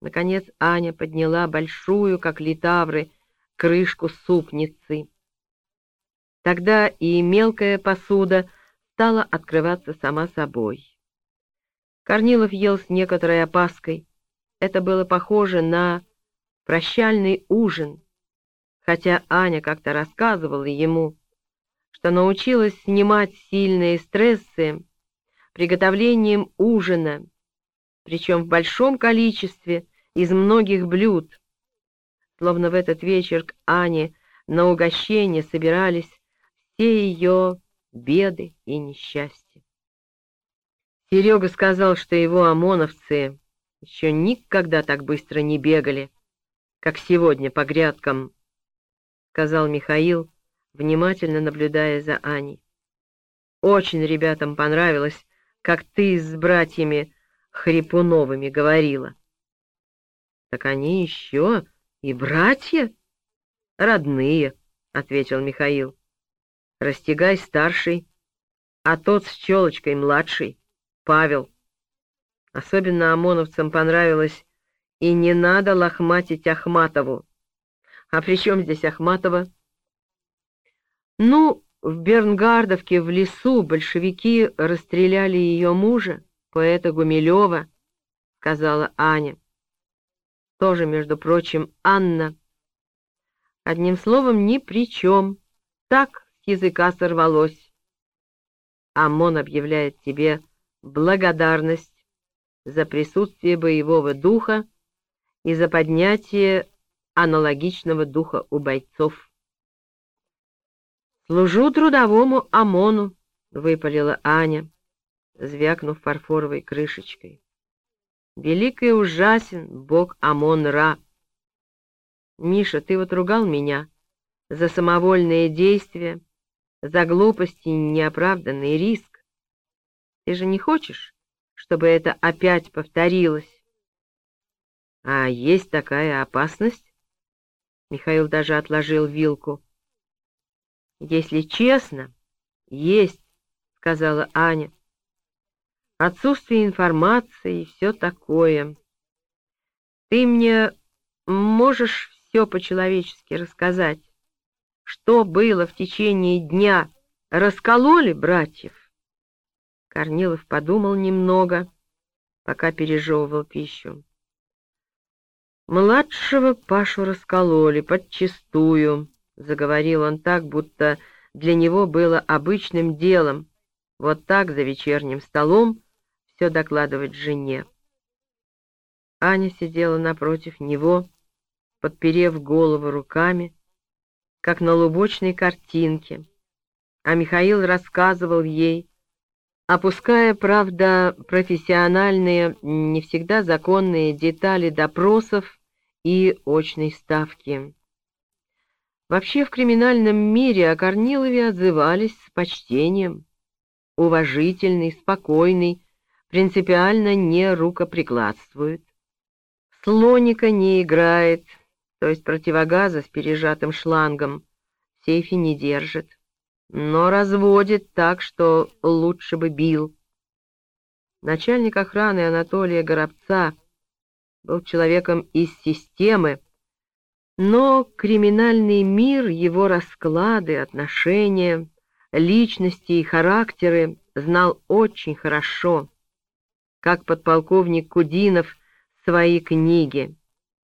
Наконец Аня подняла большую, как литавры, крышку супницы. Тогда и мелкая посуда стала открываться сама собой. Корнилов ел с некоторой опаской. Это было похоже на прощальный ужин, хотя Аня как-то рассказывала ему, что научилась снимать сильные стрессы приготовлением ужина, причем в большом количестве из многих блюд. Словно в этот вечер к Ане на угощение собирались все ее беды и несчастья. Серега сказал, что его ОМОНовцы еще никогда так быстро не бегали, как сегодня по грядкам, — сказал Михаил, внимательно наблюдая за Аней. Очень ребятам понравилось, как ты с братьями Хрипуновыми говорила. — Так они еще и братья? — Родные, — ответил Михаил. — Растягай старший, а тот с челочкой младший, Павел. Особенно ОМОНовцам понравилось «И не надо лохматить Ахматову». А при чем здесь Ахматова? Ну, в Бернгардовке в лесу большевики расстреляли ее мужа, поэта Гумилева, — сказала Аня. Тоже, между прочим, Анна. Одним словом, ни при чем. Так с языка сорвалось. ОМОН объявляет тебе благодарность за присутствие боевого духа и за поднятие аналогичного духа у бойцов. «Служу трудовому ОМОНу», — выпалила Аня, звякнув фарфоровой крышечкой. «Велик и ужасен бог ОМОН-Ра. Миша, ты вот ругал меня за самовольные действия, за глупость и неоправданный риск. Ты же не хочешь, чтобы это опять повторилось?» «А есть такая опасность?» Михаил даже отложил вилку. «Если честно, есть», — сказала Аня. «Отсутствие информации и все такое. Ты мне можешь все по-человечески рассказать? Что было в течение дня? Раскололи братьев?» Корнилов подумал немного, пока пережевывал пищу. Младшего Пашу раскололи подчистую, заговорил он так, будто для него было обычным делом вот так за вечерним столом все докладывать жене. Аня сидела напротив него, подперев голову руками, как на лубочной картинке, а Михаил рассказывал ей, опуская, правда, профессиональные, не всегда законные детали допросов и очной ставки. Вообще в криминальном мире о Корнилове отзывались с почтением. Уважительный, спокойный, принципиально не рукоприкладствует. Слоника не играет, то есть противогаза с пережатым шлангом в сейфе не держит, но разводит так, что лучше бы бил. Начальник охраны Анатолия Горобца был человеком из системы, но криминальный мир, его расклады, отношения, личности и характеры знал очень хорошо, как подполковник Кудинов свои книги.